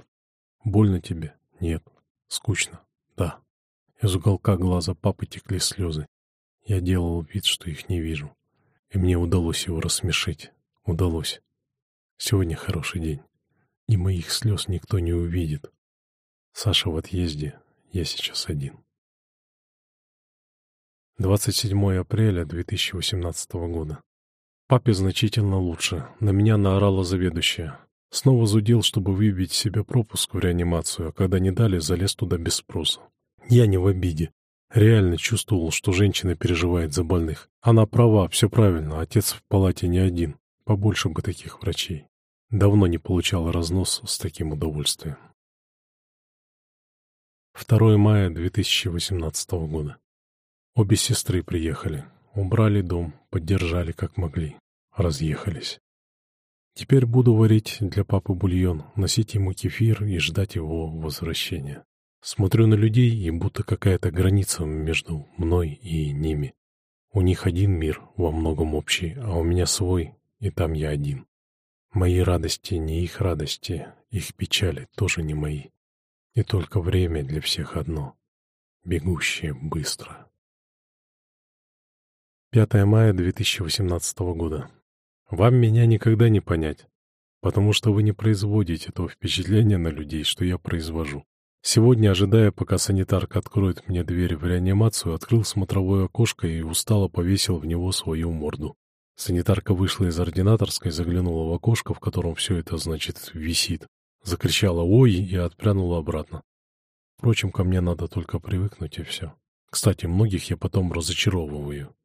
Больно тебе? Нет. Скучно? Да. Из уголка глаза папы текли слезы. Я делал вид, что их не вижу. И мне удалось его рассмешить. Удалось. Сегодня хороший день. И моих слез никто не увидит. Саша в отъезде, я сейчас один. 27 апреля 2018 года. Папе значительно лучше. На меня наорала заведующая. Снова зудел, чтобы выбить себе пропуск в реанимацию, а когда не дали, залез туда без спроса. Я не в обиде. Реально чувствовал, что женщина переживает за больных. Она права, все правильно, отец в палате не один. Побольше бы таких врачей. Давно не получал разнос с таким удовольствием. 2 мая 2018 года. Обе сестры приехали. Убрали дом, поддержали как могли. Разъехались. Теперь буду варить для папы бульон, носить ему кефир и ждать его возвращения. Смотрю на людей, и будто какая-то граница между мной и ними. У них один мир, во многом общий, а у меня свой, и там я один. Мои радости не их радости, их печали тоже не мои. И только время для всех одно, бегущее быстро. 5 мая 2018 года. Вам меня никогда не понять. потому что вы не производите то впечатление на людей, что я произвожу. Сегодня, ожидая, пока санитарка откроет мне дверь в реанимацию, открыл смотровое окошко и устало повесил в него свою морду. Санитарка вышла из ординаторской, заглянула в окошко, в котором все это, значит, висит. Закричала «Ой!» и отпрянула обратно. Впрочем, ко мне надо только привыкнуть, и все. Кстати, многих я потом разочаровываю.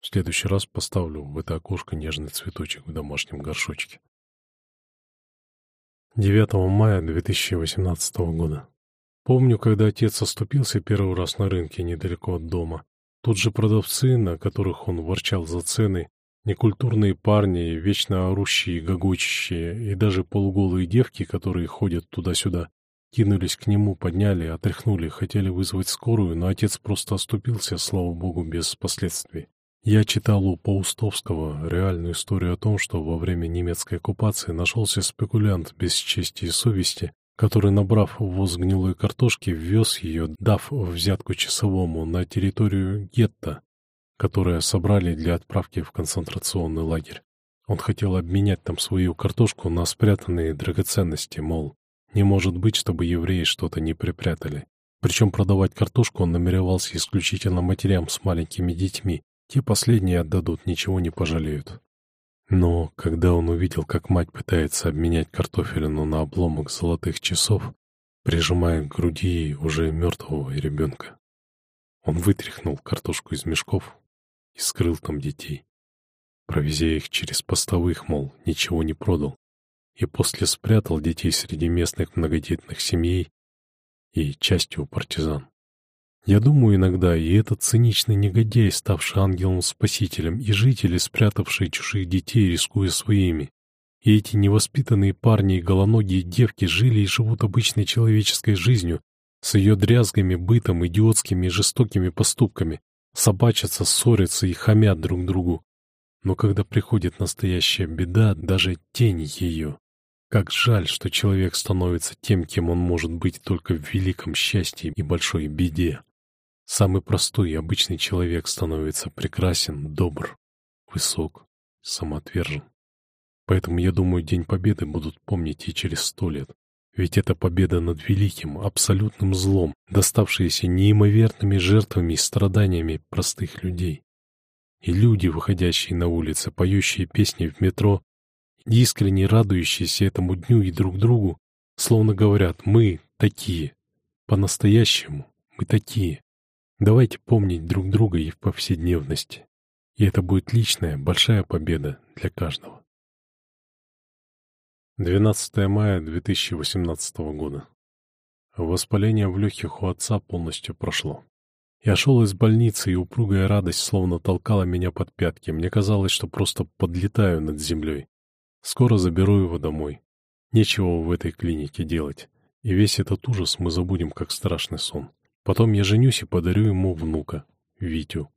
В следующий раз поставлю в это окошко нежный цветочек в домашнем горшочке. 9 мая 2018 года. Помню, когда отец оступился первый раз на рынке недалеко от дома. Тут же продавцы, на которых он ворчал за цены, некультурные парни, вечно орущие гогочащие, и даже полуголые девки, которые ходят туда-сюда, кинулись к нему, подняли, отряхнули, хотели вызвать скорую, но отец просто оступился, слава богу, без последствий. Я читал у Паустовского реальную историю о том, что во время немецкой оккупации нашелся спекулянт без чести и совести, который, набрав ввоз гнилой картошки, ввез ее, дав взятку часовому, на территорию гетто, которое собрали для отправки в концентрационный лагерь. Он хотел обменять там свою картошку на спрятанные драгоценности, мол, не может быть, чтобы евреи что-то не припрятали. Причем продавать картошку он намеревался исключительно матерям с маленькими детьми, те последние отдадут, ничего не пожалеют. Но когда он увидел, как мать пытается обменять картофелину на обломок золотых часов, прижимая к груди уже мертвого ребенка, он вытряхнул картошку из мешков и скрыл там детей, провезя их через постовых, мол, ничего не продал, и после спрятал детей среди местных многодетных семей и частью партизан. Я думаю иногда, и этот циничный негодяй, ставший ангелом-спасителем, и жители, спрятавшие чужих детей, рискуя своими. И эти невоспитанные парни и голоногие девки жили и живут обычной человеческой жизнью, с ее дрязгами, бытом, идиотскими и жестокими поступками, собачатся, ссорятся и хамят друг другу. Но когда приходит настоящая беда, даже тень ее. Как жаль, что человек становится тем, кем он может быть только в великом счастье и большой беде. Самый простой и обычный человек становится прекрасен, добр, высок, самоотвержен. Поэтому, я думаю, День Победы будут помнить и через сто лет. Ведь это победа над великим, абсолютным злом, доставшаяся неимоверными жертвами и страданиями простых людей. И люди, выходящие на улицы, поющие песни в метро, искренне радующиеся этому дню и друг другу, словно говорят «мы такие, по-настоящему мы такие». Давайте помнить друг друга и в повседневности. И это будет личная, большая победа для каждого. 12 мая 2018 года. Воспаление в легких у отца полностью прошло. Я шел из больницы, и упругая радость словно толкала меня под пятки. Мне казалось, что просто подлетаю над землей. Скоро заберу его домой. Нечего в этой клинике делать. И весь этот ужас мы забудем, как страшный сон. Потом я женюсь и подарю ему внука, Витю.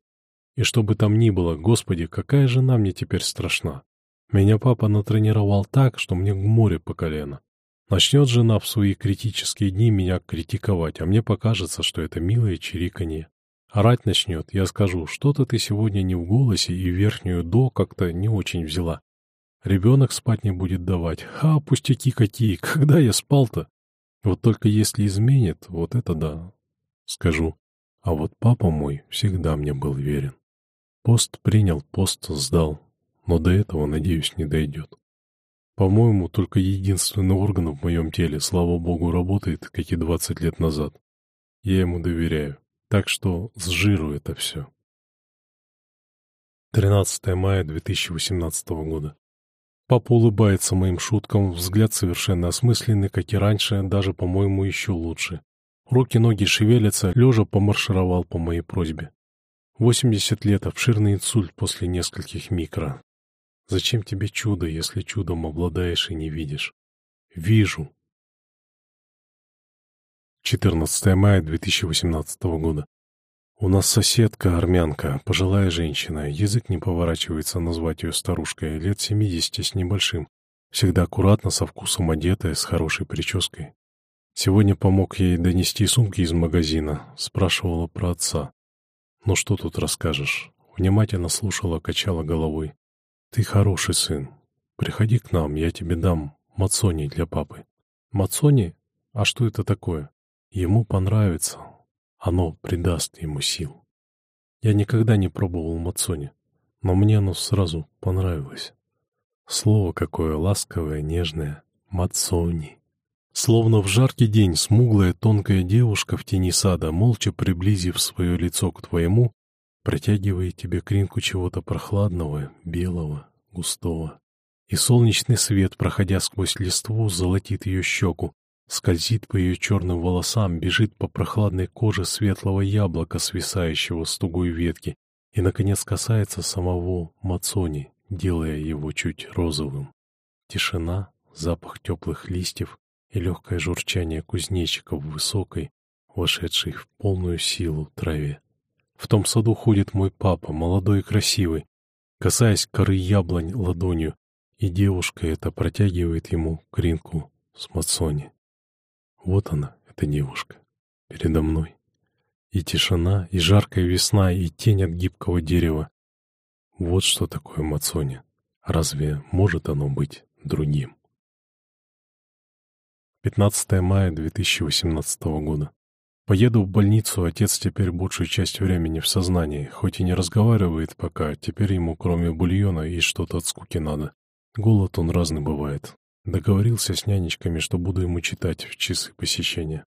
И что бы там ни было, господи, какая жена мне теперь страшна. Меня папа натренировал так, что мне море по колено. Начнет жена в свои критические дни меня критиковать, а мне покажется, что это милое чириканье. Орать начнет, я скажу, что-то ты сегодня не в голосе и верхнюю «до» как-то не очень взяла. Ребенок спать не будет давать. А, пустяки какие, (laughs) когда я спал-то? Вот только если изменит, вот это да, Скажу, а вот папа мой всегда мне был верен. Пост принял, пост сдал, но до этого, надеюсь, не дойдет. По-моему, только единственный орган в моем теле, слава богу, работает, как и 20 лет назад. Я ему доверяю, так что с жиру это все. 13 мая 2018 года. Папа улыбается моим шуткам, взгляд совершенно осмысленный, как и раньше, даже, по-моему, еще лучше. Руки-ноги шевелятся, лежа помаршировал по моей просьбе. 80 лет, обширный инсульт после нескольких микро. Зачем тебе чудо, если чудом обладаешь и не видишь? Вижу. 14 мая 2018 года. У нас соседка армянка, пожилая женщина, язык не поворачивается назвать ее старушкой, лет 70 с небольшим, всегда аккуратно, со вкусом одетая, с хорошей прической. Сегодня помог ей донести сумки из магазина, спрашивала про отца. «Ну что тут расскажешь?» Внимательно слушала, качала головой. «Ты хороший сын. Приходи к нам, я тебе дам Мацони для папы. Мацони? А что это такое? Ему понравится. Оно придаст ему сил. Я никогда не пробовал мацони, но мне оно сразу понравилось. Слово какое ласковое, нежное. Мацони. Словно в жаркий день смуглая тонкая девушка в тени сада, молча приблизив свое лицо к твоему, протягивает тебе кринку чего-то прохладного, белого, густого. И солнечный свет, проходя сквозь листву, золотит ее щеку, скользит по ее черным волосам, бежит по прохладной коже светлого яблока, свисающего с тугой ветки, и, наконец, касается самого Мацони, делая его чуть розовым. Тишина, запах теплых листьев и легкое журчание кузнечиков высокой, вошедшей в полную силу траве. В том саду ходит мой папа, молодой и красивый, касаясь коры яблонь ладонью, и девушка эта протягивает ему кринку с мацони. Вот она, эта девушка, передо мной. И тишина, и жаркая весна, и тень от гибкого дерева. Вот что такое мацони. Разве может оно быть другим? 15 мая 2018 года. Поеду в больницу, отец теперь большую часть времени в сознании, хоть и не разговаривает пока, теперь ему кроме бульона и что-то от скуки надо. Голод он разный бывает. Договорился с нянечками, что буду ему читать в часы посещения.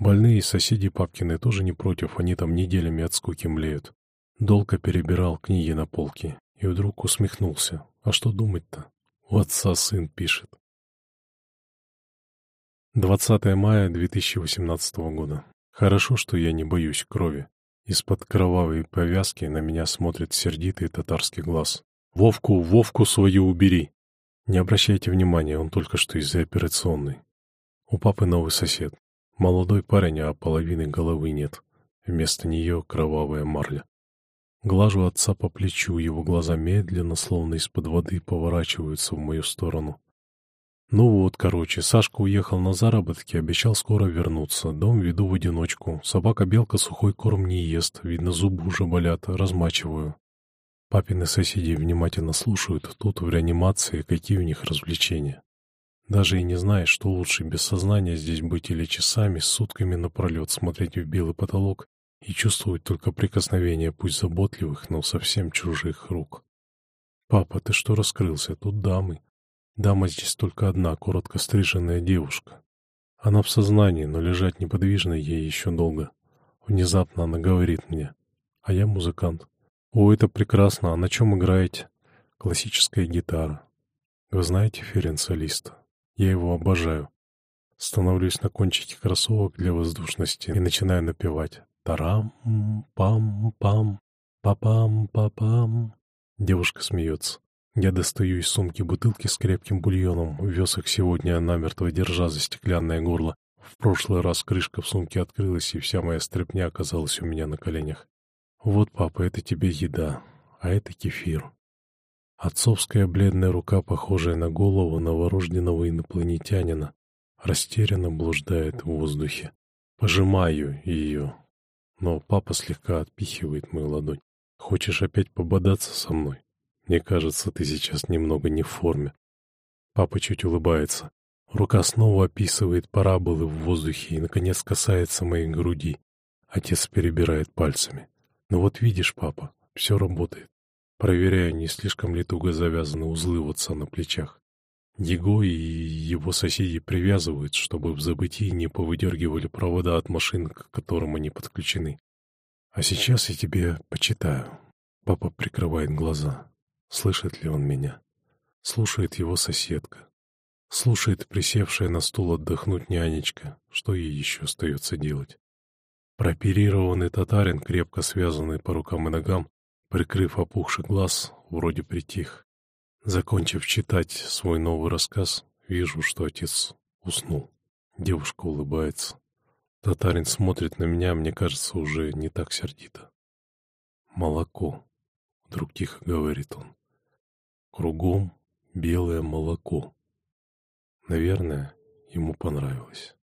Больные соседи папкины тоже не против, они там неделями от скуки млеют. Долго перебирал книги на полке и вдруг усмехнулся. А что думать-то? У отца сын пишет. 20 мая 2018 года. Хорошо, что я не боюсь крови. Из-под кровавой повязки на меня смотрит сердитый татарский глаз. «Вовку, Вовку свою убери!» Не обращайте внимания, он только что из-за операционной. У папы новый сосед. Молодой парень, а половины головы нет. Вместо нее кровавая марля. Глажу отца по плечу, его глаза медленно, словно из-под воды, поворачиваются в мою сторону. Ну вот, короче, Сашка уехал на заработки, обещал скоро вернуться. Дом веду в одиночку. Собака-белка сухой корм не ест, видно, зубы уже болят, размачиваю. Папины соседи внимательно слушают, тут в реанимации, какие у них развлечения. Даже и не знаешь, что лучше, без сознания здесь быть или часами, сутками напролет смотреть в белый потолок и чувствовать только прикосновение, пусть заботливых, но совсем чужих рук. «Папа, ты что раскрылся? Тут дамы». Дама здесь только одна, коротко стриженная девушка. Она в сознании, но лежать неподвижно ей еще долго. Внезапно она говорит мне, а я музыкант. О, это прекрасно, а на чем играете? Классическая гитара. Вы знаете Ференца Листа? Я его обожаю. Становлюсь на кончике кроссовок для воздушности и начинаю напевать. Тарам, пам, пам, папам, папам. Девушка смеется. Я достаю из сумки бутылки с крепким бульоном, вез их сегодня намертво держа за стеклянное горло. В прошлый раз крышка в сумке открылась, и вся моя стряпня оказалась у меня на коленях. Вот, папа, это тебе еда, а это кефир. Отцовская бледная рука, похожая на голову новорожденного инопланетянина, растерянно блуждает в воздухе. Пожимаю ее, но папа слегка отпихивает мою ладонь. Хочешь опять пободаться со мной? Мне кажется, ты сейчас немного не в форме. Папа чуть улыбается. Рука снова описывает параболы в воздухе и, наконец, касается моей груди. Отец перебирает пальцами. Ну вот видишь, папа, все работает. Проверяю, не слишком ли туго завязаны узлы у отца на плечах. Его и его соседи привязывают, чтобы в забытии не повыдергивали провода от машин, к которым они подключены. А сейчас я тебе почитаю. Папа прикрывает глаза. Слышит ли он меня? Слушает его соседка. Слушает присевшая на стул отдохнуть нянечка. Что ей еще остается делать? Прооперированный татарин, крепко связанный по рукам и ногам, прикрыв опухший глаз, вроде притих. Закончив читать свой новый рассказ, вижу, что отец уснул. Девушка улыбается. Татарин смотрит на меня, мне кажется, уже не так сердито. «Молоко», — вдруг тихо говорит он. Кругом белое молоко. Наверное, ему понравилось.